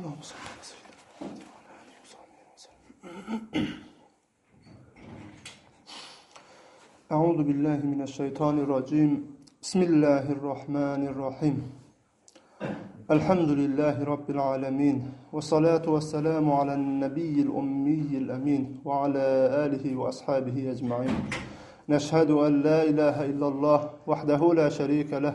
Allah'ım أعوذ بالله من الشيطان الرجيم بسم الله الرحمن الرحيم الحمد لله رب العالمين والصلاة والسلام على النبي الأمي الأمين وعلى آله وأصحابه أجمعين نشهد أن لا إله إلا الله وحده لا شريك له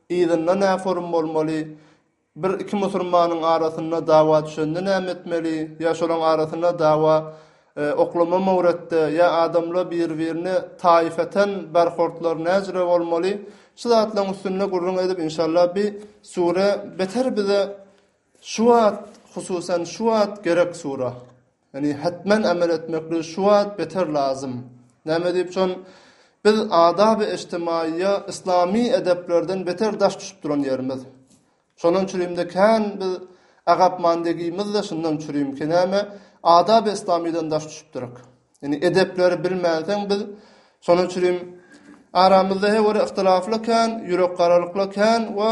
Yzynda nä forum bolmaly? Bir iki musurmanyň arasynda dawa düşende näme etmeli? Ýa şolaň arasynda dawa oklama mowretde? Ýa adamla bir birine taýyfeten barhortlar näjüre bolmaly? Şu zatlaň üstünde gürrüň edip inşallah bi sure beter bize şu wagt hususan şu wagt gerek sura. Ýöne hetmen emel etmeklige şu wagt beter lazym. Näme diýip şon, biz adab-i-ijtimaýyýa yslamy edeplerden beter daş düşüp duran ýerimiz. Şonuň çürimde kän biz agapmandygymyzda şundan çürim ki, näme, adab-i-yslamyýdan daş düşüpdirik. Ýöne edepleri bilmänseň biz, şonuň çürim aramyzda he göre yhtylaflar kän, ýürekgaralyklar kän we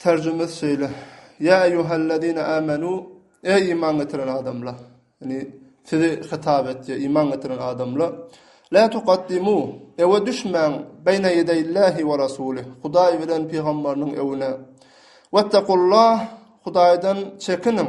Terjimesi şeýle, Ýa eýýuhellezine âmenû, Eý, iman getiren adamlar! Ýagny, sizi hitap etýär, iman getiren adamlar! Lâ tukaddimû, Öňe düşmäň, beýne ýedeýillâhi we rasûli, Hudaý bilen pygamberiniň öňüne. Wettakullah, Hudaýdan çekiniň!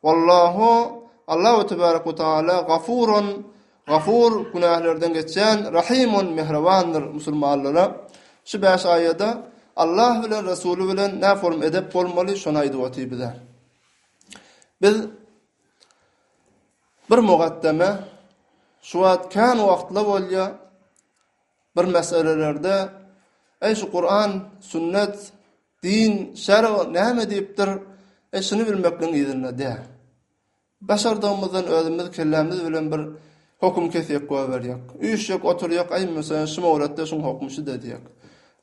Wallahu, Allahu tebarek we taala Gafurun, Gafur, günählerden geçýän, Rahimun, mähribandyr musulmanlara. Şu bäş aýada Allah bilen Resuly bilen nä form edep bolmaly, şony aýdyp otyr bize. Biz bir mugaddeme şu wagt kän wagtla bolýar bir meselelerde Eý şu Kur'an, sünnet Din, şer näme diýipdir? E, şuny bilmekligiň yzynda däl. Başardygymyzdan özümiz kellämiz bilen bir höküm kesýek goýberýek. Üýşjek oturýak, aý meselem, şu mowlutda şuň hökmi şu-da diýek.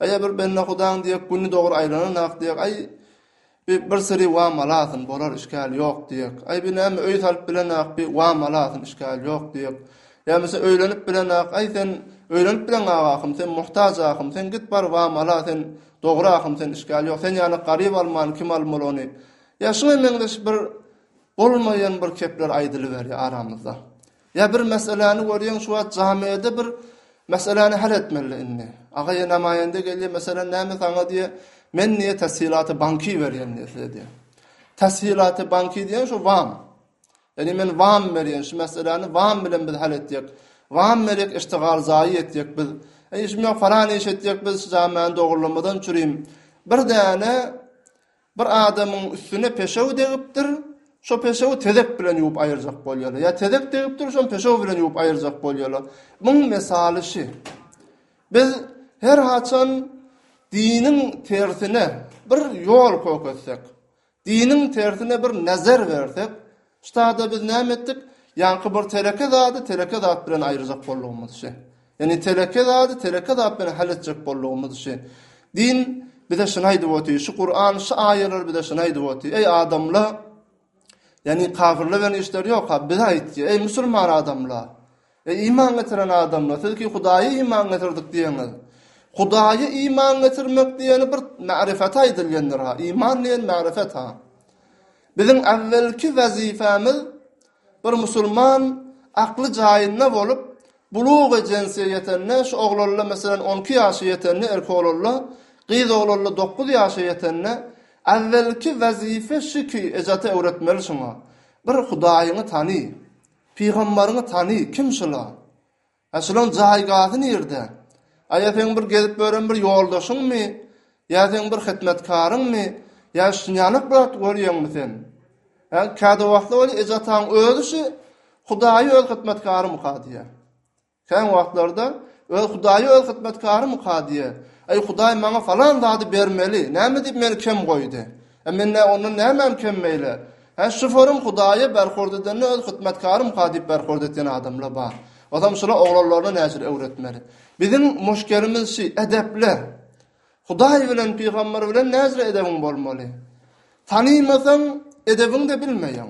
Aý ýa bir bendehudaň diýek, güni dogry aýlananok diýek, aý bir bir syry wam alasyn, bolar işgäl ýok diýek. Aý bir näme öý salyp bilenok, bir wam alasyn, işgäl ýok diýek. Ýa meselem öýlenip bilenok, aý sen öýlenip bileňok ahym, sen muhtaç ahym, sen git bar wam ala, sen Dogry ahym sen işgal ýok sen ýaly garyp almany kim almaly ony ýa şuňa meňzeş bir bolmaýan bir kepler aýdylyberýär aramyzda ýa bir meseläni görýäň şu wagt jamiýede bir meseläni hal etmeli indi aga ýa namaýende gelýär meselä näme saňa diýe men diýe täshilaty banky berýän diýe size diýe täshilaty banky diýen şu wam Ýagny men wam berýän, şu meseläni wam bilen biz hal etjek. Wam berjek iştigal jaýy etjek biz. E işim ýok, falan iş etjek biz şu jamäni dogurlamadan çürim. Bir däne bir adamyň üstüne peşew degipdir, şo peşewi tezek bilen ýuwup aýyrjak bolýarlar. Ýa tezek degipdir, şony peşew bilen ýuwup aýyrjak bolýarlar. Muň mesaly şi. Biz her haçan diniň tersine bir ýol köketsek, Diniň tersine bir nezer bersek, ştada biz näme etdik? Ýaňky bir teleke zady teleke zat bilen aýyrjak boldugymyz şi. Ýagny teleke zady teleke zat bilen hal etjek boldugymyz şi. Din bize şuny aýdyp otyr, şu Kuran, şu aýalar bize şuny aýdyp otyr, eý adamla, ýagny kafirle bilen işleri ýok-a, bize aýt diýýär, eý musulman adamla, Eý iman getiren adamlar, siz ki Hudaýa iman getirdik diýeňiz. Hudaýa iman getirmek diýeni bir märifaty aýdylýandyr-ha, iman diýen märifatha. Biziň äwwelki wezipemiz bir musulman akly jaýynda bolup, buluga jensiýe ýetende, şu oglanla meselem on iki ýaşa ýetende erki oglanla, gyz oglanla dokuz ýaşa ýetende, äwwelki wezipe şu ki ejata öwretmeli şuňa, bir Hudaýyňy tany. Pygambaryňy tany, kim şula? Hä, şulaň jaýgasy nirde? Aýa seň bir gezip ören bir ýoldaşyňmy? Ýa seň bir hyzmatkaryňmy? Ýa şinýanak zat görýäňmi sen? Hä, käde wagtlar welin eje-ataň özi şu Hudaýy öz hyzmatkarymyka diýýär. Kän wagtlarda öz Hudaýy öz hyzmatkary muka diýýär. Eý, Hudaý maňa falan zady bermeli, näme diýip meni kem goýdy? Hä, men nä ondan nämäm kem beýle? Hä, şyforum Hudaýa berhorz edende öz hyzmatkary muka diýip berhorz etýän adamlar bar. Ozam şular oglanlaryna näçür öwretmeli? Biziň muşkelimiz şi, edepli. Hudaý bilen, pygamber bilen näçür edebiň bolmaly? Tanymasaň, edebiňde bilmeýäň.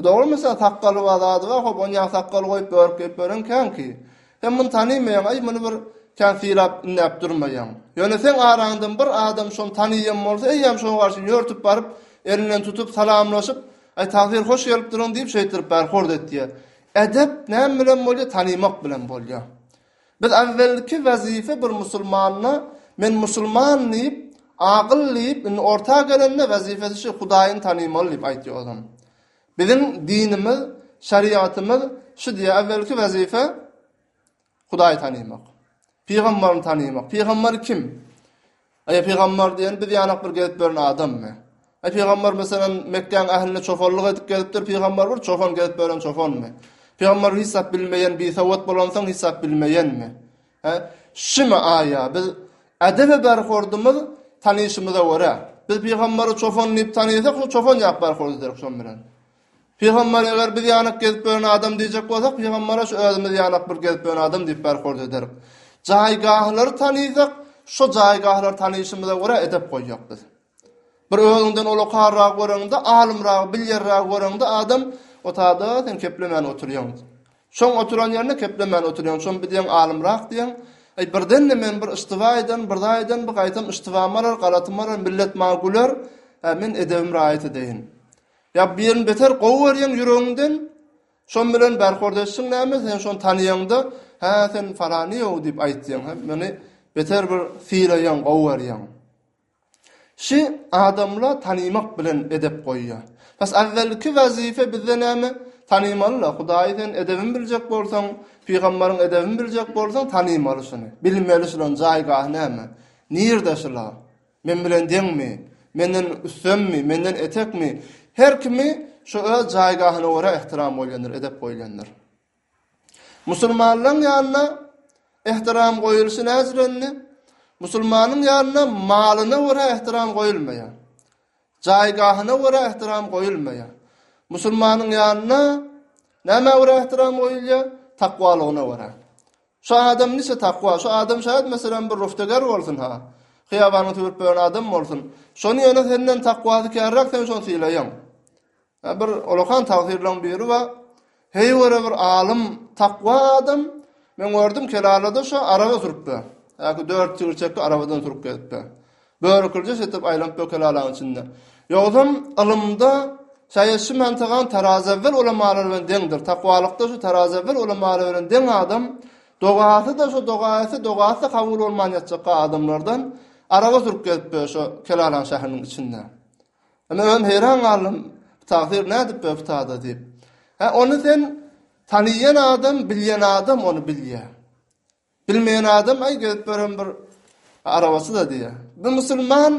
Dogry misa sakgaly bar zady bar hop ony ýaňy sakgaly goýup börk geýip ýören kän ki. Sen muny tanymaýaň aý muny bir kän sylap ündäp durmaýaň. Ýöne seň araňdan bir adam şony tanyýan bolsa eýýäm şoňa garşy ýörtüp baryp elinden tutup salamlaşyp aý tagsyr hoş gelipdiriň diýip şeýtdirip bäri horda etýä. Edep näme bilen bolýa tanymak bilen bolýa. Biz awwelki wezipe bir musulmanda men musulman diýip agyl diýip indi orta gelende wezipesi şu hudaýyny tanymaly diýip aýtýar ozam. Biziň dinimiz şeriatymyz şu diýýär awwelki wezipe hudaýy tanymak. Pygambaryny tanymak. Pygambar kim? Eý, pygamber diýen biz ýanak bir gezip ýören adammy? Eý, pygamber, meselem, Mekgäň ähline çopanlyk edip gezipdir, pygamber bir çopan gezip ýören çopanmy? Pygamber hiç zat bilmeýän bisowat bolansoň hiç zat bilmeýänmi? He? Şumy aýa biz edebe berhordumyz tanyşymyza görä. Biz pygamberi çopan diýip tanysak şo çopan ýaly berhord ederik şoň bilen. Pygamber eger biz ýanak gezip ýören adam diýjek bolsak pygambere şu özümiz ýanak bir gezip ýören adam diýip berhorz ederik. Jaýgahlary tanysak şo jaýgahlary tanyşymyza görä edep goýjak biz. Bir özüňden olokarragy göreňde alymragy bilýerragi göreňde adam otada sen keplemän oturýaň. Şoň oturan ýerine keplemän oturýaň şoň bir diýeň alymrak diýeň. Eý birdenle men bir yştyba eden bir zat eden bu gaýtam yştybamy alar galatymy alar millet maňa güler. Hä men edebim raýat edeýin. Ýa birini beter gowy görýäň ýüregiňden, şon bilen berhord etsin näme, sen şony tanaýaňda, Hä, sen falany-ow diýip aýtýaň, hem muny beter bir sylaýaň, gowy görýäň. Şi adamla tanymak bilen edep goýýar. Bes awwelki wezipe bizde näme, tanymaly-la, Hudaýy sen edebini biljek bolsaň, pygamberiň edebini biljek bolsaň, tanymaly şuny, bilmeli şularyň jaýgahy näme, nirde şular. Men bilen deňmi? Menden üstemmi? Menden etekmi? Her kimi şu öz jaýgahyna görä ehtiram goýlandyr, edep goýlandyr. Musulmanlaryň ýanyna ehtiram goýulşy nädip indi? Musulmanyň ýanyna malyna görä ehtiram goýulmaýar. Jaýgahyna görä ehtiram goýulmaýar. Musulmanyň ýanyna nämä görä ehtiram goýulýar? Takwalygyna görä. Şu adam niçe takwa, şu adam şaýat meselem bir rufteger bolsun-ha, hyýabanyň sübüp-bölen adam bolsun, şony ýöne senden takwasy kärräk sen şony sylaýaň. Ýa bir olakan tagsyrlaň biri bar, heý göre bir alym, takwa adam, men gördüm kelalada şo araba sürüp be, ýa-ki dört tigirçekli arabadan sürüp gezip be. Börükürje şeýtip aýlanyp bökelalaň içinde. Ýogsam, ylymda şaýat şu mantygan tarazy äwwel ulamalar bilen deňdir, takwalykda şu tarazy äwwel ulamalar bilen deň adam, dogasy-da şo dogaýsy, dogasy-da kabul bolman ýatjakka adamlardan araba sürüp gezipdir şo kelalaň şäheriniň içinde. Indi özüm heýran galdym, bu tagsyr nädip bökdada diýip. Hä, ony sen taniýen adam, bilýän adam ony bilýär. Bilmeýän adam, Aý, gezip ýören bir arabaçy-da diýýär. Bir musulman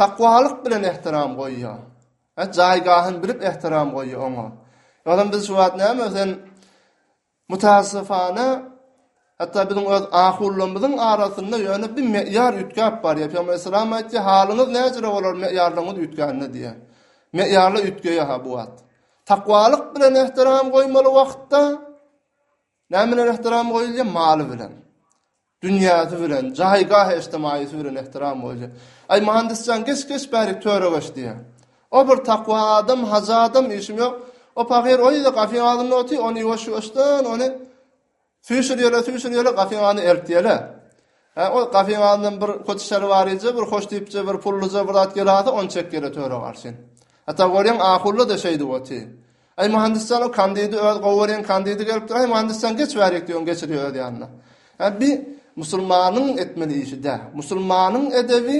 takwalyk bilen ähtiram goýýar. Hä, jaýgahyny bilip ähtiram goýýar oňa. Ýogsam biz şu wagt näme, sen mutaasyfana, hatda biziň öz ahunlarymyzyň arasynda ýöne bir meýar üýtgäp barýar. Pygamber aleyhisselam aýtdy, Halyňyz näjire bolar meýarlaryňyz üýtgände diýýär. Meýarlar üýtgeýär-ha bu wagt. Takwalyk bilen ähtiram goýmaly wagtda Näme bilen ehtiram goýulýar? Maly bilen. Dünýäsi bilen, jaýgah eşdemaýysy bilen ehtiram goýulýar. Aý, myhandys jan, geç, geç bärik, töre geç diýýär. O bir takwa adam, hajy adam, işim ýok. O pahyr o ýerde gafyň agzynda otyr, ony ýuwaş-ýuwaşdan ony süýşürýärler-süýşürýärler, gafyň agzyny ertýärler. Hä, o gafyň agzyndan bir köti şalwaryja, bir hoş diýipje, bir pullyja bir zat gelase, ony çekýärler töre garşy. Hatda görýäň, ahulla-da şeýdip otyr. Aý Muhandisjanyň kandidi öz gowy görýän kandidi gelipdir aý Muhandisjan geç bärik diýen geçirýär öz ýanyna. Hä bi musulmanyň etmeli işi dä. Musulmanyň edebi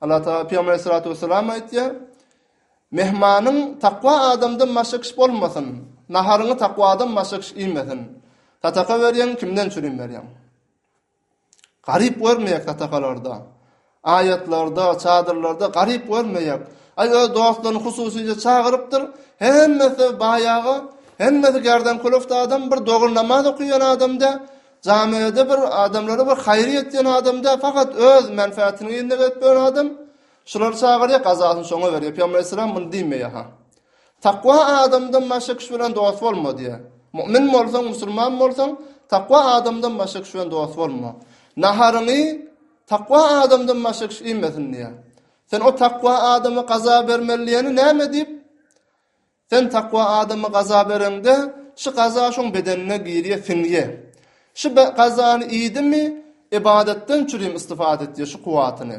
Allah Taala Pygamber Aleyhissalatu Vesselam aýtýar Mehmanyň takwa adamdan başga kişi bolmasyn. Naharyňy takwadan başga kişi iýmesin. Sadaka berýäň kimden çürim berýäň. Garyp görmejek satakalarda, aýatlarda, çadyrlarda garyp görmejek. Aý öz dostlaryny hususyja çagyrypdyr, hemmesi baýagy, hemmesi gärdankulakda adam, bir dogry namaz okaýan adam dä, jamiada bir adamlara bir haýyr ýetýän adam dä, fakat öz menfätini ýerine ýetirip ýören adam. Şulary çagyrýar, gazasyny şoňa berýär. Pygamber aleyhisselam muny diýmeýär-ha. Takwa adamdan başga kişi bilen dost bolma diýýär. Mu'min bolsaň, musulman bolsaň, takwa adamdan başga kişi bilen dost bolma. Naharyňy takwa adamdan başga kişi iýmesin diýýär. Sen o takwa adama gaza bermeli diýeni näme diýip? Sen takwa adama gaza bereňde, şu gaza şoň bedenine girýär, siňýär. Şu gazany iýdimi, ybadatdan çürim istifade etýär şu kuwwatyny.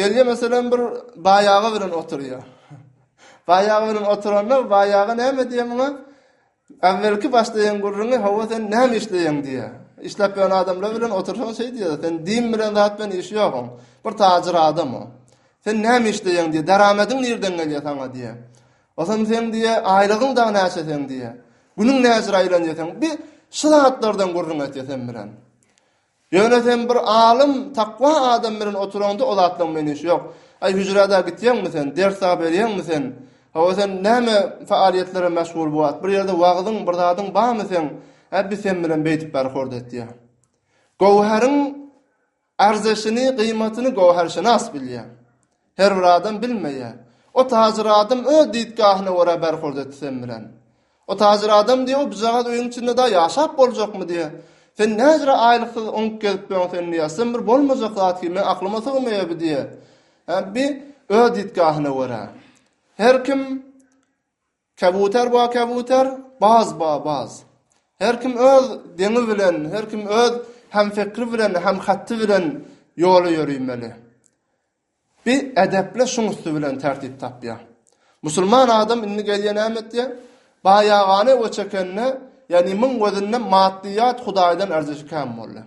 Gelýär meselem bir baýaga bilen oturýar. Baýaga bilen oturanda baýaga näme diýýär muňa? Äwwelki başlaýan gürrüňi hawa sen näme işleýäň diýýär. Işläp ýören adamlar bilen otursaň şeý diýýär, sen din bilen zat bilen işi ýogyň. Bir tajyr adam o. Sen näme işleýäň diýýär, deramediň nirden gelýär saňa diýýär. Otam sen diýýär, aýlygyň dagy näçe sen diýýär. Günüň näçe aýlanýar sen? Bir şu zatlardan gürrüň etýär sen bilen. Ýöne sen bir alym, takwa adam bilen oturaňda o zatlaň bilen işi ýok. Aý hüjrä-dä gitýäňmi sen, ders-dä berýäňmi sen? Hawa sen näme faaliýetlere meşgul bu wagt? Bir ýerde wagyzyň, bir zadyň barmy seň? Hä biz sen bilen beýdip bäri hordy etýär. Göwheriň arzeşini, gyýmatyny göwherşenas bilýär. Her bir adam bilmeýär. O tajyr adam öz diýtgähine görä berhurd etdi sen bilen. O tajyr adam diýýär, o bujagaz öýüň içinde daýy ýaşap boljakmy diýýär. Sen näjra aýlyksyz oňup gezip ýörüň sen diýýär. Sen bir bolmajak zat ki, meň aklyma sygmaýar bu diýýär. Hä, bi öz diýtgähine görä. Her kim Käbuter ba käbuter, baz ba baz. Her kim öz deňi bilen, her kim öz hemfekri bilen, hemhaty bilen ýola ýörimeli. Bi edepli şuň üsti bilen tertip tapýar. Musulman adam indi gelýär näme etýär? Baýagana göç ekende, ýagny muň gözünde maddiýat Hudaýdan erzeşi kän boldy.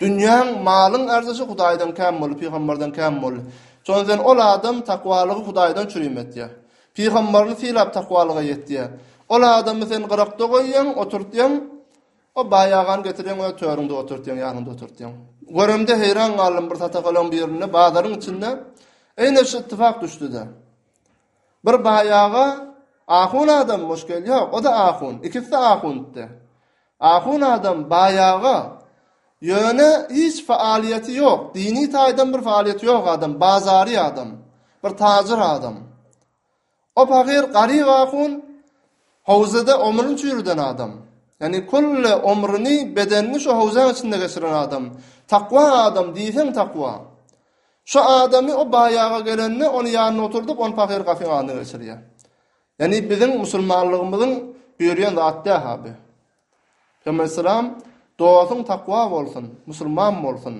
Dünýäň, malyň arzysy Hudaýdan kän boldy, pygamberden kän boldy. Şonuň üçin ol adam takwalygy Hudaýdan çürim etýär. Pygamberini sylap takwalyga ýetýär. Ol adamy sen gyrakda goýýaň, oturtýaň, o baý agany getirýäň öz törüňde oturtýaň, ýanyňda oturtýaň. Göremde heýran galdym bir satakalaň birinde bazaryň içinde eýne şu ittifak düşdüde. Bir baý aga ahun adam hoş gel, ýok, o-da ahun, ikisi-de ahuntdy. Ahun adam baýaga, ýöne hiç faaliýeti ýok, dini taýdan bir faaliýeti ýok adam, bazary adam, bir tajyr adam. O pahyr Garyp ahun howzada omrun çüýrüden adam. Ýagny külle omruny, bedenini şo howzaň içinde geçiren adam. Takwa adam, diýseň takwa. Şo adamy o baýaga gelende ony ýanyna oturdyp, ony pahyr gapyň adyna geçirýär. Ýagny biziň musulmanlygymyzyň buýurýan zat däl ha bu. Pygamber salam dogasyň takwa bolsun, musulman bolsun,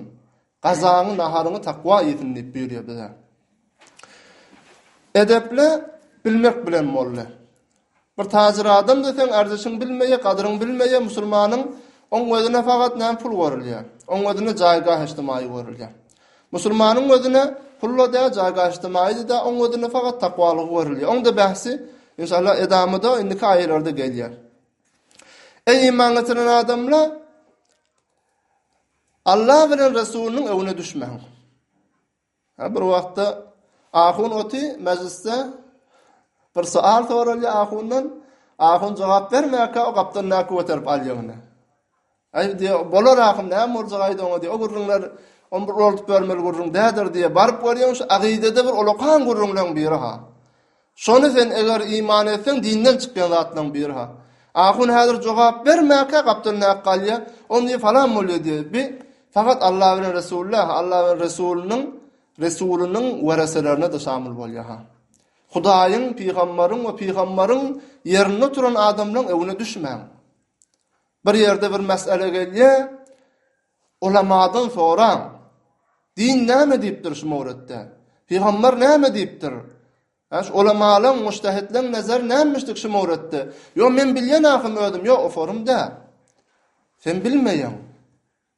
gazaňy, naharyňy takwa iýsin diýip buýurýar bize. Edepli bilmek bilen boldy. Bir tajir adam da sen arzyşyň bilmeýe, gadyryň bilmeýe, musulmanyň oň gözüne fakat näme pul görülýär. Oň gözüne jaýgah eşdimai görülýär. Musulmanyň gözüne pulla däl jaýga yjtymaýydyda oň gözünde fakat takwalygy görülýär. Oňda bahsi inşallah edamyda indiki aýalarda gelýär. Eý iman getiren adamla Allah bilen Resulynyň öwüne düşmäň. Ha bir wagtda ahun oty mejlisde bir soal soralýar ahundan, ahun jogap bermäkä o gapdan näki göterip alýar ony. Aý, diýýär, bolar ahyryn, näme boljak aýda oňa, diýýär. O gürrüňler, ony bir ulaldyp görmeli gürrüň däldir, diýýär. Baryp görýäň, şu akydada bir olakan gürrüňleriň biri-ha. Şony sen eger iman etseň, dinden çykýan zatlaryň biri-ha. Ahun häzir jogap bermäkä gapdalyndaky galýar, Ony, diýýär, falan bolýar, diýýär. Bi, fakat Alla bilen Resulullah, Alla bilen Resulynyň, Resulynyň wereselerine-de şamyl bolýar-ha. Hudaýyň, pygamberiň we pygamberiň ýerinde turan adamlaryň öwüne düşmäň. Bir ýerde bir mesele gelýär, ulamadan soraň, din näme diýipdir şu mowretde? Pygamber näme diýipdir? Aş ulamalaň, mujtahidleň nazary nämişdik şu mowretde? Ýok, men bilýän ahym özüm, ýok, o forum däl. Sen bilmeýäň.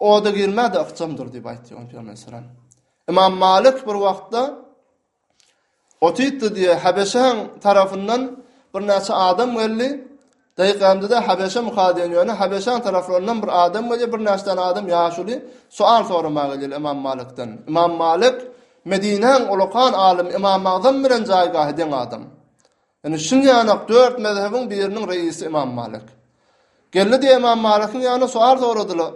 Oda girmä-de ykjamdyr diýip aýtdy ony pygamber salam. Ymam Malik bir wagtda Otitdi diýe Habeşäň tarafyndan birnäçe adam geldi. Daýykamdyda Habeşä muka diýen ýöne Habeşäň taraflaryndan bir adam geldi, birnäçe sany adam ýaşuly soal sorama gelýär Ymam Malikden. Ymam Malik Medinäň ulakan alymy Ymam Agzam bilen jaýgahy deň adam. Indi çyn ýanak dört mezhebiň biriniň reisi Ymam Malik. Geldi-de Ymam Malikiň ýanyna sowal soradylar.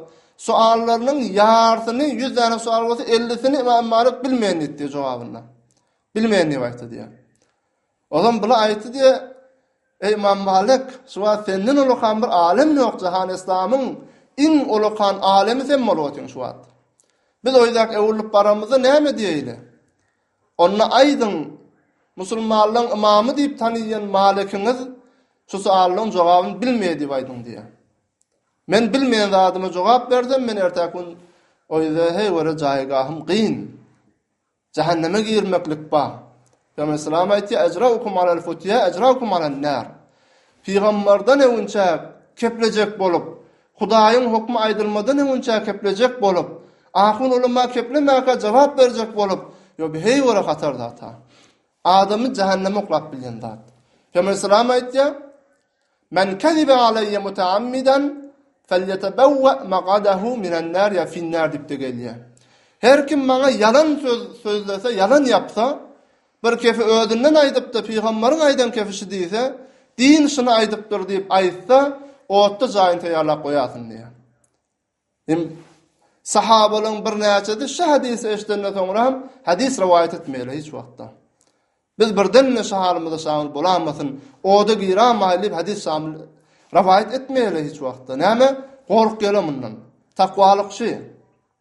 Sowallarynyň ýarsyny, ýüz däne sowal bolsa, ellisini Ymam Malik bilmen diýdi diýýär jogabynda. Bilmen diýip aýtdy diýýär. Ozan bula aýtdy diýýär, Eý Ymam Malik, şu wagt senden ulukan bir alym ýok, jahan yslamyň iň ulukan alymy sen bolup otyň şu wagt. Biz oýdak öwrülip baramyzda näme diýeýli? Onda aýdyň, musulmanlaň ymamy diýip tanaýan malikiňiz şu soallaň jogabyny bilmeýär diýip aýdyň diýýär. Men bilmeýän zadyma jogap bersem, men ertäki gün o ýerde heý göre jaýgahym gyn. Jähenneme girmeklik bar. Pygamber salam aýtýar, Ejraukum alel futýa ejraukum alen nar. Pygamberden öwünçäk keplejek bolup, Hudaýyň hökmi aýdylmadan öňünçä keplejek bolup, ahun ulama keplemäge jogap berjek bolup, ýöbi heý göre hatar zat-a. Adamy jähenneme oklap bilýän zat. Pygamber Aleýhissalam aýtýar, Men kezibe aleýe mutaammiden felýetabawwa magadahu minan nar ýa fin nar diýip-de gelýär. Her kim maňa ýalan söz sözlese, ýalan ýapsa, Bir kefi özünden aýdypdy, pygamberiň aýdan kefi şu diýse, din şuny aýdypdyr diýip aýtsa, otda jaýyny taýýarlap goýarsyn diýýär. Hem sahabalaryň birnäçesi şu hadysy eşidenden soňra hem hadys rowaýat etmeýärler hiç wagtda. Biz birden-de şu halymyza şamyl bolamasyn, oda giramasyn diýip hadys şamyl rowaýat etmeýärler hiç wagtda. Näme? Gorkýarlar mundan. Takwalyk şu.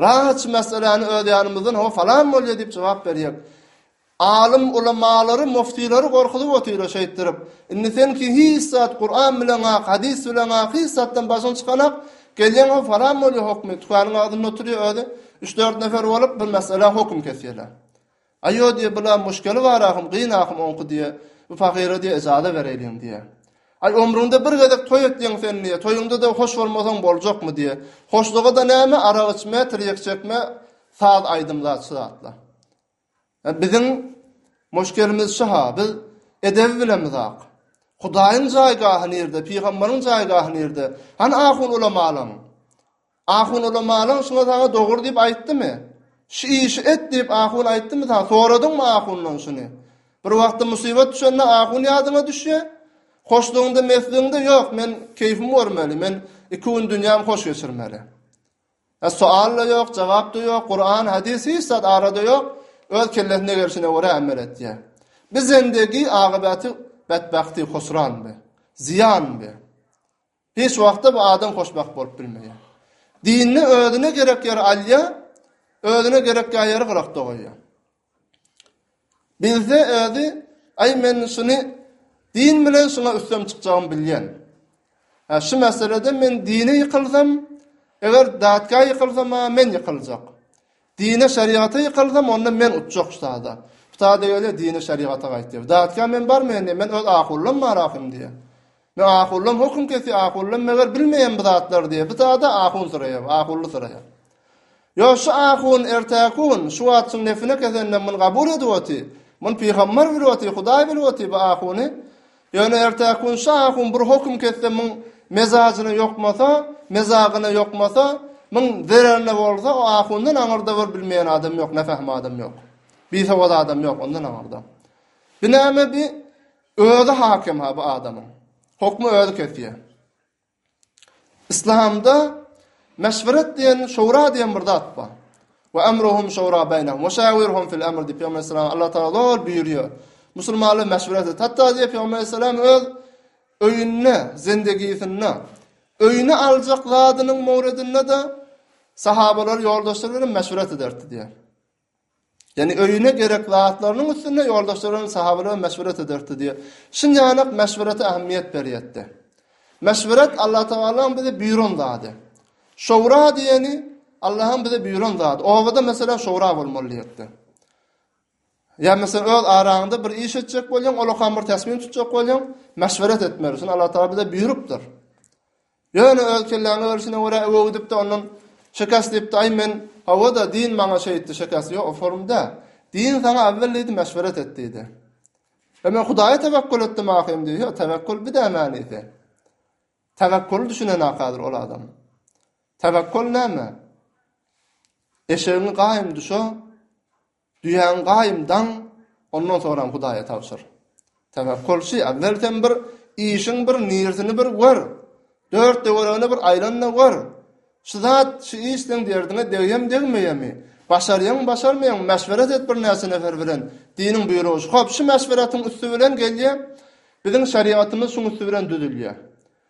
Rahat şu meseläni öz ýanymyzdan ho falan bolýa diýip jogap berýek. Alym ulamalary muftilary gorkuzyp otyra şeýtdirip. Indi sen ki hiç zat Kuran bileňak hadys bileňak hiç zatdan başyň çykanak gelýäň ho falan bolýa hokmy tükanyň agzynda otyr özi üç dört nefer bolup bir meselä hokym kesýeler. Aýo diýe bula muşkeli bar ahym gyn ahym oňky diýe bu pahyra diýe ejaza bereýliň diýe. Aý omruňda bir gezek toý etýeň sen diýe toýuňda da hoş bolmasaň boljakmy diýe. Hoşluga da näme arak içme tiryek çekme saz aýdym zat şu zatla. He biziň muşkelimiz şu ha biz edebi bilemiz ak. Hudaýyň jaýgahy nirde pygamberiň jaýgahy nirde hany ahun ulamalaň. Ahun ulamalaň şuňa saňa dogry diýip aýtdymy? Şu işi et diýip ahun aýtdymy saňa? Soradyňmy ahundan şuny? Bir wagtda musybat düşende ahun ýadyňa düşýä. Hoşlugyňda, mesligiňde ýok, men keýfimi görmeli, men iki gün dünýämi hoş geçirmeli. E, soal-da ýok, jogap-da ýok, Kuran, hadis hiç zat arada ýok. Öz kellesine gelşine görä amel etýär. Biz zendegi agybaty betbagty, husranby, zyýanby. Hiç wagtda bu adam hoşbagt bolup bilmeýär. Dinde özüne gerek ýeri alýar, özüne gerek ýeri gyrak dogaýýar. Bilse özi, aý men şuny din bilen şuna üstem çykjagymy bilýän. Ha şu meselede men dine ýykylsam, eger datga ýykylsam, men ýykyljak. Dine şeriata ýykalsam onda men utjak ustada. Ustada gelýär dine şerigata gaýt diýýär. Datga men barmaýan diýýär. Men öz ahullam bar ahym diýýär. Men ahullam höküm kesýär. Ahullam meger bilmeýän bu zatlar diýýär. Ustada ahun soraýar. Ahully soraýar. Ýo şu ahun ertäkun şu wagt şuň nefine kesenden muny gabul edip oty. Muny pygambar bilip oty, hudaý bilip oty bu ahuny. Ýöne ertäki gün şa ahun bir hoküm kesse muň mezajyna ýokmasa, mezagyna ýokmasa, muň zererine bolsa, o ahundan aňyrda bir bilmeýän adam ýok, näfähm adam ýok. Bisowat adam ýok ondan aňyrda. Bu näme bi? Özi hakem-ha bu adamyň. Hokmy özi kesýär. Islamda meşweret diýen, şowra diýen bir zat bar. Wa amruhum şowra beýnehum wa şawirhum fil amr diýip Peygamber sallallahu aleyhi ve sellem Allah taala buýurýar. Musulmanlar meşweret et. Hatda diýip Peygamber sallallahu aleyhi ve sellem öz öýünde, zendegisinde öýüne aljak zadynyň mowredinde de sahabalar ýoldaşlar bilen meşweret ederdi diýär. Ýani öýüne gerek zatlarynyň üstünde ýoldaşlary bilen sahabalar meşweret ederdi diýýär. Şunýalyk meşwerete ähmiýet berýärdi. Meşweret Allah Tagalaň bize buýran zady. Şowra diýeni Allahyň bize buýran zady. Obada meselem şowra bolmaly diýipdi. Ya mesela öz araňda bir iş etjek bolýan, ol okan bir tesmin tutjak bolýan, meşweret etmeli. Şun Allah Taala bize buýrupdyr. Ýöne öz kelläňe görşüne görä öwe gidipdi ondan Şekäs diýipdi aý men hawa-da Din maňa şeýtdi Şekäs ýo o form däl. Din saňa awwel diýdi meşweret et diýdi. Ýa men Hudaýa tewekkül etdim ahym diýdi ýo tewekkül bi dä mänisi. Tewekküli düşünenak häzir ol adam. Tewekkül näme? Eşegiňi gaýym düş o. Düýäň gaýym daň, ondan soraň Hudaýa tabşyr. Tewekkulçy, äwwel sen bir işiň bir nirsini bir gör. Dört töweregine bir aýlan-da gör. Şu zat, şu iş seň derdiňe degýem-degmeýemi? Başarýaň-başarmaýaň, meşweret et birnäçe nefer bilen. Diniň buýrugy şu. Hop, şu meşweretiň üsti bilen gelýär. Biziň şerigatymyz şuň üsti bilen düzülýär.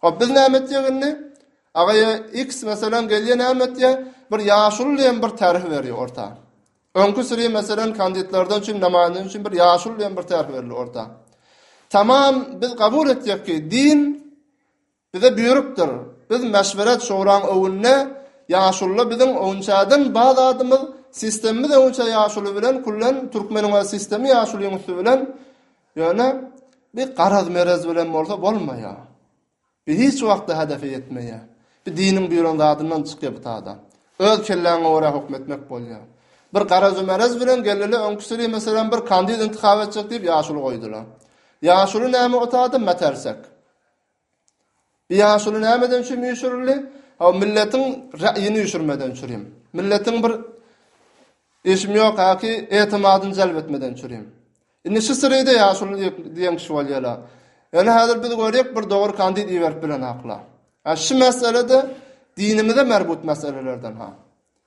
Hop biz näme etjek indi? Agaýa X meselem gelýär näme etýär? Bir ýaşuly diýen bir terh berýär orta. Öňki sürü meselem kanditlardan üçin namaýandan üçin bir ýaşuly diýen bir terh berildi orta. Tamam biz kabul etjek ki din bize buýrukdyr. Biz meşweret şowraň öwünde ýaşulyla biziň öňçäden baz adymyz sistemimiz öňçä ýaşuly bilen kullen türkmeniň öz sistemi ýaşulyň üsti bilen Ýöne bi garaz-merez bilen bolsa bolmaýar. Bi hiç wagtda hedefe ýetmeýär. Bi diniň buýran zadyndan çykýar bi tada. Öz kelläňe görä hukm etmek bolýar. Bir garaz-u-merez bilen geldiler öňküsiri meselem bir kandid intihap etjek diýip ýaşuly goýdular. Ýaşuly näme o tada metersek. Ýaşuly nämeden üçin üýşürildi? Hawa, milletiň reýini üýşürmeden üçin. Milletiň bir eşim ýok häki etimadyny jelp etmeden üçin. Indi şu syry-da ýaşuly diýen kişi bolýarlar. Ýöne häzir biz görýäk bir dogry kandid iberip bilenoklar. Şu mesele-de dinimize merbut meselelerden-ha.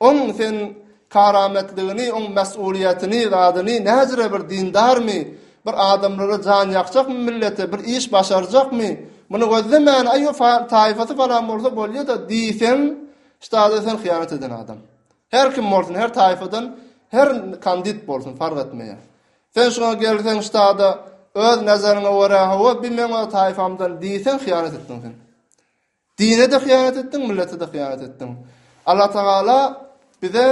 Oň sen karametligini, oň mesulyýetini, zadyny, näzire bir dindarmy, bir adamlara jan ýakjakmy millete, bir iş başarjakmy, muny gözlemän, aý o taýfasy falan bolsa bolýa-da diýseň, ştada sen hyýanat eden adam. Her kim bolsun, her taýfadan, her kandit bolsun, fark etmeýär. Sen şoňa gelseň ştada öz näzeriňe görä, hawa, bi meň o taýfamdan diýseň, hyýanat etdiň sen. Dine-de hyýanat etdiň, millete-de hyýanat etdiň. Allatagala bize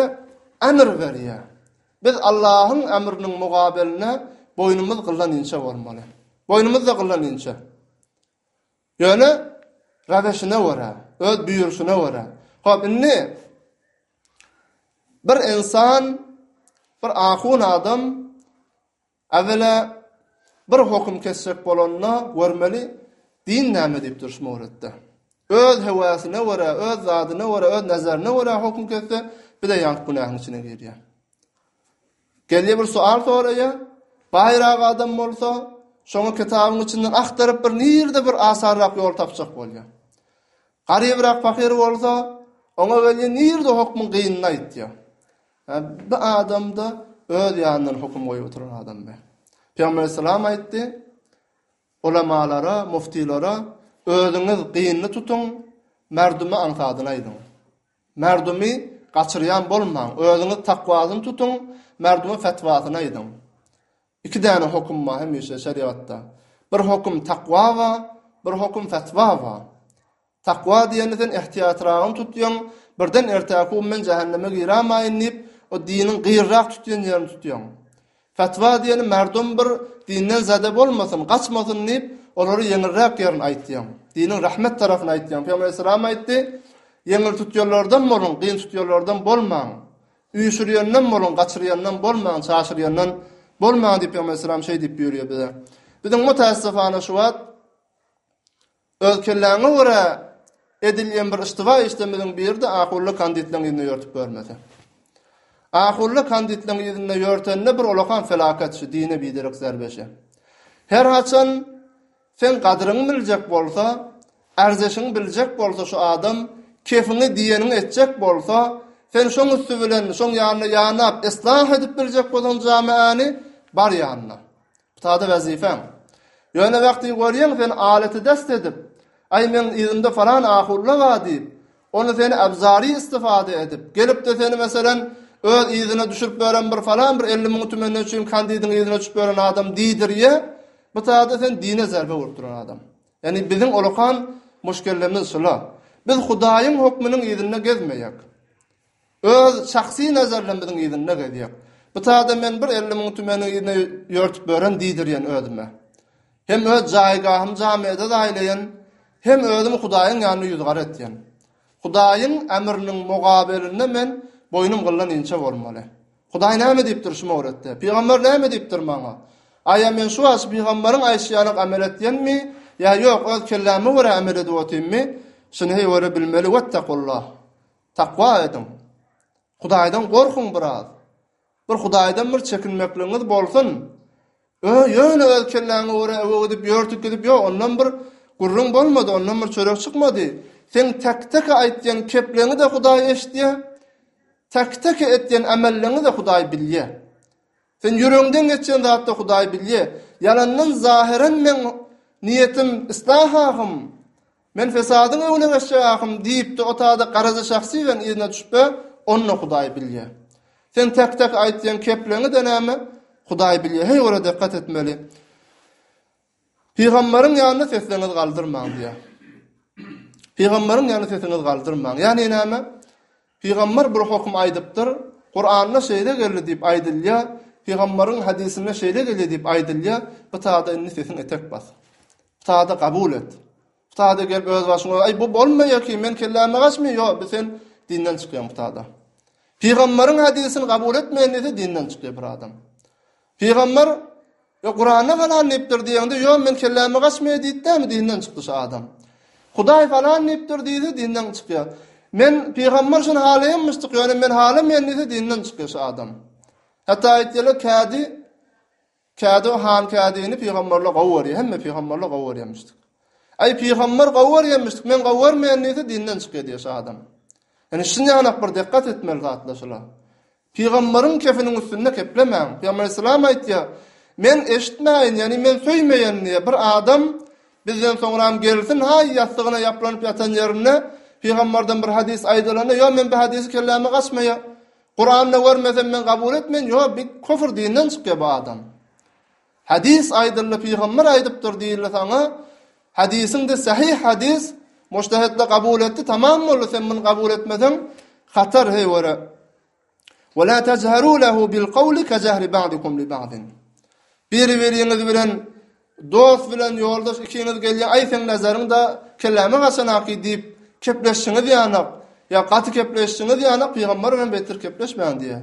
emr berýär. Biz Allahyň emriniň mugabelinde boýnumyz gyllan inçe bolmaly. Boýnumyz-da gyllan inçe. Ýöne raweşine görä, öz buýurşyna görä. Hop, indi bir ynsan, bir ahun adam Äwelä, bir hoküm kesjek bolanda görmeli, din näme diýip dur şu möwletde. Öz hewäsine görä, öz zadyna görä, öz nazarine görä hoküm kesse, bir-de ýaňky günähiň içine girýär. Gelýär bir sual soraýar, baýrak adam bolsa, şoňa kitabyň içinden agtaryp bir nirde bir asarrak ýol tapjak bolýar. Garybrak pahyr bolsa, oňa gelýär nirde hokmyň gynyny aýtýar. Hä, bu adam-da öz ýanyndan höküm goýup oturan adam be. Pygamber aleyhissalam aýtdy, Ulamalara, muftilara özüňiz gynly tutuň, merdüme aňsadyny aýdyň. Merdümi gaçyrýan bolmaň, özüňiz takwalyny tutuň, merdüme fetwasyny aýdyň. Iki däne höküm bar hemişe şerigatda. Bir höküm takwa bar, bir höküm fetwa bar. Takwa diýeni sen ähtiýatragam tutýaň, birden ertäkugy men jähenneme girämaýyn diýip, o diniň gyrrak tutýan ýerini tutýaň. Fatwa diýeni merdum bir dinden zede bolmasyn, gaçmasyn diýip, olary ýeňilräk ýerini aýtýaň. Diniň rahmet tarapyny aýtýaň. Pygamber aleyhisselam aýtdy, Ýeňil tutýanlardan boluň, gyn tutýanlardan bolmaň. Üýşürýänden boluň, gaçyrýandan bolmaň, çaşyrýandan bolmaň diýip, Pygamber aleyhisselam şeý diýip buýurýar bize. Biziň mutassyfana şu wagt Öz kelläňe görä edilýän bir yştyba işlemiziň biri-de ahunly kanditleň ýüzüne ýörtüp görmesi. Ahunly kanditleň ýüzüne ýörtende bir olakan felaket şu dine biderek zerbeşi. Her haçan seň gadyryňy biljek bolsa, arzeşiňi biljek bolsa şu adam, kefiňi diýeniňi etjek bolsa, sen şoň üsti bilen şoň ýanyna ýanap islah edip biljek bolsaň jamaäni, bar ýanyna. Sada wezipem. Ýöne wagty görýäň sen aleti dest edip, Aý meň yzymda falan ahulla bar diýip, ony seni abzari istifada edip, gelipde seni meselen öz yzyna düşürip beren bir falan bir elli müň tümenden üçin kandidiň yzyna çüp beren adam diýdirýä, bu sada sen dine zerbe urup duran adam. Ýani biziň olakan muşkellemiz şula. Biz Hudaýyň hökmüniň yzynda gezmeýäk. Öz şahsy nazarylarymyzyň yzynda gezýäk. Bu taýda men bir elli müň tümeniň yzyna ýörtüp ýören diýdirýän özüme. Hem öz jaýgahymy jamiada zaýlaýan, hem özüm Hudaýyň ýanyna ýüzgara etýän. Hudaýyň ämriniň mugabelinde men boýnum gyldan inçe bolmaly. Hudaý näme diýipdir şu mowretde? Pygamber näme diýipdir maňa? Aýa men şu wagt pygamberiň aýşy ýalyk amel etýänmi, ýa ýok öz kelläme görä amel edip otynmy? Şuny heý görebilmeli, Wettakullah! Takwa ediň. Hudaýdan gorkuň biraz. Bir Hudaýdan bir çekinmekligiňiz bolsun. Ö, ýöne öz kelläňe görä öwek edip ýör-tük gidip ýo, ondan bir gürrüň bolmady, ondan bir çörek çykmady. Seň täk-täke aýtýan kepleňi-de Hudaý eşitýä, täk-täke etýän ämelleňi-de Hudaý bilýä. Sen ýüregiňden geçýän zatda Hudaý bilýä. Ýalandan zahyran meň niýetim yslah ahym, men fesadyň öňüne geçjek ahym diýipdi o tada garaja şahsy ben yzyna düşüp be onna Hudaý bilýä. Sen tek tek aýtýan kepleňi de näme Hudaý bilýä heý ora dekgat etmeli. Pygamberiň ýanyna sesiňizi galdyrmaň diýýär. Pygamberiň ýanyna sesiňizi galdyrmaň. Ýagny näme? Pygamber bir hokym aýdypdyr, Kuranda şeýle geldi diýip aýdylýar, pygamberiň hadysynda şeýle gelýär diýip aýdylýar, bu taýda indi sesiňi etek bas. Bu taýda kabul et. Bu taýda gelip öz başyňa, aý bu bolmaýar ki, men kellämi gaçmy? Ýok, bu sen dinden çykýaň bu taýda. Pygamberiň hadysyny kabul etmeýän diýse dinden çykýar bir adam. Pygamber Ýa Kuranda falan diýipdir diýende, ýo men kelläme gaçmaýa diýipdämi dinden çykdy şu adam. Hudaý falan diýipdir diýdi dinden çykýa. Men pygamber şuny halaýanmyşdyk ýöne men halamaýan diýse dinden çykýa şu adam. Hatda aýtýala kädi kädi o han kädini pygamberle gowy görýä hemme pygamberle gowy görýämişdik. Aý pygamber gowy görýämişdik men gowy görmeýän diýse dinden çykýa diýýä şu adam. Yani şunýanak bir dikkat etmeli zatlar şular. Pygamberiň kefiniň üstünde keplemäň. Pygamber Aleyhisselam aýtýar, Men eşitmäýin, ýagny men söýmeýän diýýär, bir adam bizden soňram gelsin, haý, ýassygyna ýaplanyp ýatan ýerinde Pygamberden bir hadys aýdylanda, ýok, men bu hadysy kelläme gaçmaýar. Kuranda görmesem men kabul etmeýin, ýok, bu küfür dinden çykýar bu adam. Hadys aýdyldy, pygamber aýdypdyr diýildi saňa, hadysyňdy sahyh hadys, mujtahetde kabul etdi, tamam boldy, sen muny kabul etmeseň, hatar heý göre. Wa la tajharu lahu bil qawli ka jahri ba'dikum li ba'din. Biri-biriňiz bilen dost bilen ýoldaş ikiňiz gelýän, aý sen nazaryň da kelläme gaçan aky diýip kepleşişiňiz ýanak, ýa gaty kepleşişiňiz ýanak, pygamber bilen beter kepleşmäň diýýär.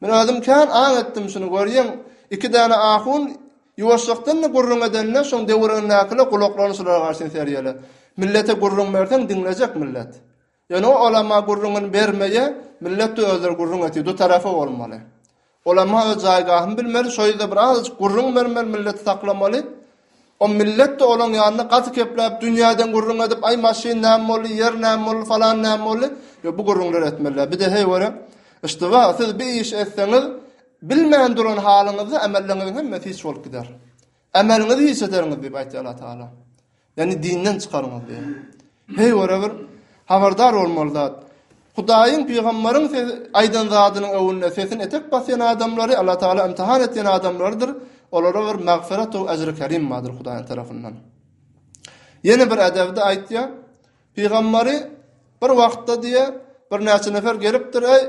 Men özüm kän aň etdim şuny, görýäň, iki däne ahun ýuwaşjakdan-da gürrüň edende, şoň dewirgindäkiler gulaklaryny şulara garşy serýärler. Millete gürrüň berseň, diňlejek millet. Ýöne olama gürrüňini bermeýär, millet-de özleri gürrüň etýär, dutarapa bolmaly. Olama öz jaýgahyny bilmeli, şo ýerde bir azajyk gürrüň bermeli, milleti saklamaly. O millet-de olaň ýanyna gaty kepläp, dünýäden gürrüň edip, Aý, maşyn näme boldy, ýer näme boldy, falan näme boldy? Ýo, bu gürrüňleri etmeliler. Bir-de, heý, görem, yştyba, siz bir iş etseňiz, bilmän duran halyňyzda ämelleňiziň hemmesi hiç bolup gider. Ämeliňizi hiç ederňiz diýip aýtdy Allatagala. Ýagny dinden çykaryňyz diýip. Heý görä bir habardar bolmaly zat. Hudaýyň pygamberiň aýdan zadynyň öwünde sesini etek basýan adamlary Allah Taala ymtyhan etýän adamlarydyr, olara bir magfyratow ajry kerim bardyr Hudaýyň tarapyndan. Ýene bir edebde aýtýar, pygamberi bir wagtda diýe bir näçe nefer gelipdir, eý,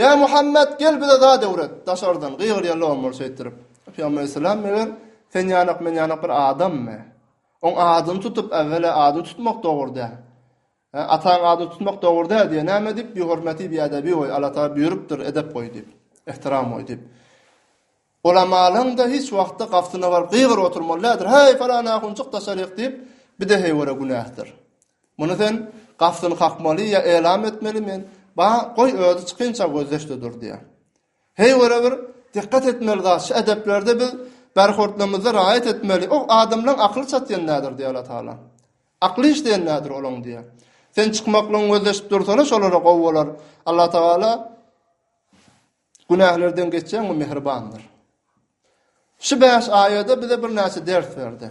ýa Muhammet gel bize zat öwret, daşardan gygyrýar lomur şeýtdirip. Pygamber aleyhisselam meger sen ýanak men ýanak bir adammy? Oň adyny tutup, äwelä adyny tutmak dogry däl. Hä, ataň adyny tutmak dogry däl diýýä, näme diýip, bihormeti, biädebi goý, Allatagala buýrupdyr, edep goý diýip, ähtiram goý diýip. Ulamalyň-da hiç wagtda gapysyna baryp gygyryp oturmaly däldir, Häý, falan ahun, çyk daşaryk diýip, bidehe görä günähdir. Muny sen gapysyny kakmaly ýa elam etmeli, men, Ba, goý, özi çykynça gözdeş-de dur diýýä. Heý görä bir dikkat etmeli zat şu edeplerde biz bärhortlamyzda raýat etmeli o adamlaň akyly çatýan nädir diýýär Allah Taala. Akly işleýän nädir olaň diýýär. Sen çykmaklygyň gözleşip dursana şolara gowy bolar. Allah Taala günählerden geçýän we mehribandyr. Şu 5 aýada bize bir näçe ders berdi.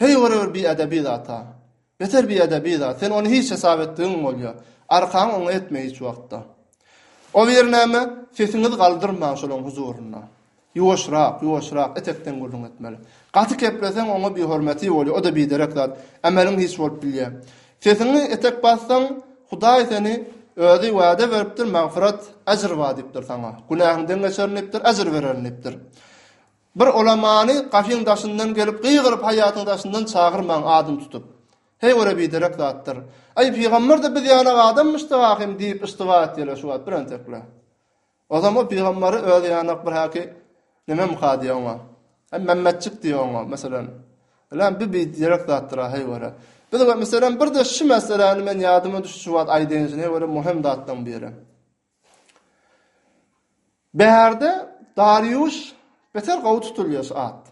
Heý görä bir biädebi zat-a. Beter biädebi zat. Sen ony hiç hesap etdigiň bolýa. Arkaňy oňa etme hiç wagtda. O bir näme? Sesiňizi galdyrmaň şolaň huzurynda. Ýuwaşrak, ýuwaşrak, etekden gürrüň etmeli. Gaty kepleseň oňa bihormaty bolýa, o-da biderek zat. Ämeliň hiç bolup bilýä. Sesiňi etek bassaň, Hudaý seni Özi wäde beripdir, magfyrat, äjr bar diýipdir saňa. Günähiňden geçerin diýipdir, äjr bererin diýipdir. Bir ulamany gafyň daşyndan gelip gygyryp haýatyň daşyndan çagyrmaň adyny tutup. Heý göre biderek zatdyr. Aý pygamber-de biz ýaly adammyşdy gahym diýip yştyba etýärler şu wagt bir entekler. Ozam o pygamberi özi ýanak bir häki nimemka diýýär oňa. Hem Mämmetjik diýýär oňa meselem. Bilen bi biderek zatdyr heý göre. Biz meselem birde şu meseläni men ýadyma düşdi şu wagt aýdaýyn şuny göre möhüm zatlaryň biri. Bärde Darýuş beter gowy tutulýar şu at.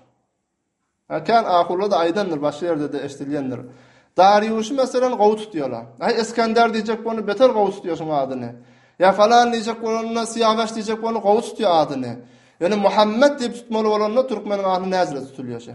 Kän ahurlada aýdandyr, başga ýerde-de eşidilýändir. Darýuşy meselem gowy tutýarlar. Aý Eskender diýjek bolanda beter gowy tutýar şuň adyny. Ýa falan diýjek bolanda Siýawaş diýjek bolanda gowy tutýar adyny. Ýöne Muhammet diýip tutmaly bolanda türkmeniň adyny näzire tutulýar şe.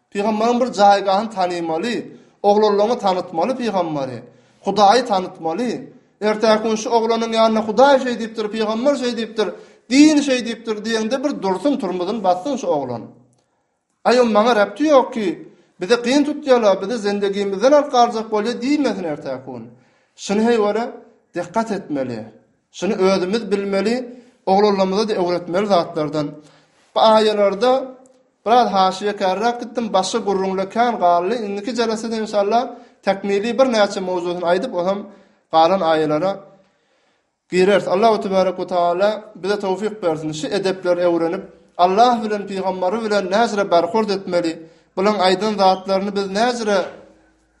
Pygambaryň bir jaýgahyny tanymaly, oglanlaňa tanytmaly pygambary, Hudaýy tanytmaly. Ertäki gün şu oglanyň ýanyna Hudaý şeý diýipdir, pygambar şeý diýipdir, din şeý diýipdir diýeňde bir dursun turmuzyn bassyn şu oglan. Aýw maňa rebti ýok ki, bizi kyn tutýala, bizi zendegimizden alyp galjak bolýa diýmesin ertäki gün. Şuny heý göre dekgat etmeli. Şuny özümiz bilmeli, oglanlarymyza-da öwretmeli zatlardan. Bu aýalarda biraz haşyýakärräk gitdim, başga gürrüňler kän galdy. Indiki jelesede inşallah tekmili birnäçe mowzusyny aýdyp, ozam galan aýalara gireris. Allahu tebarek we taala bize towfyk bersin. Şu edepleri öwrenip, Allah bilen, pygambary bilen näzire berhurd etmeli. Bularyň aýdan zatlaryny biz näzire